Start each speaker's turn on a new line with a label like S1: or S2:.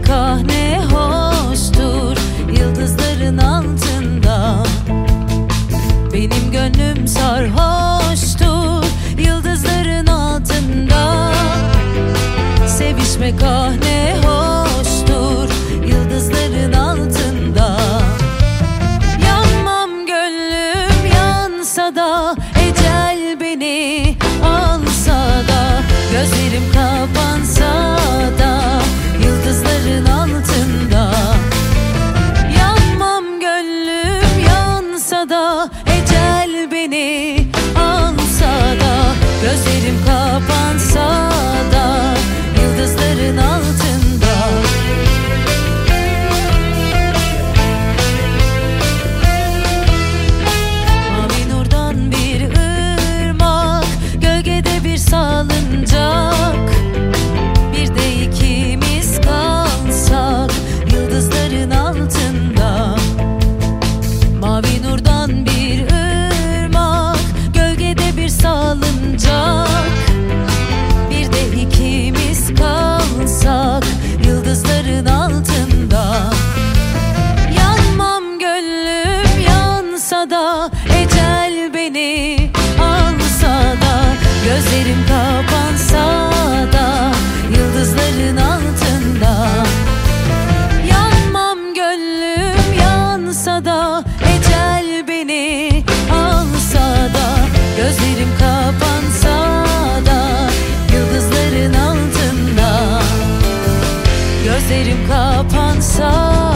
S1: kahre ne hoştur yıldızların altında. Benim gönlüm sarhoştur yıldızların altında. Sevişmek ah ne hoştur yıldızların altında. Yanmam gönlüm yansa da ecel beni alsa da. Gözlerim kapansa minute. gözlerim kapansa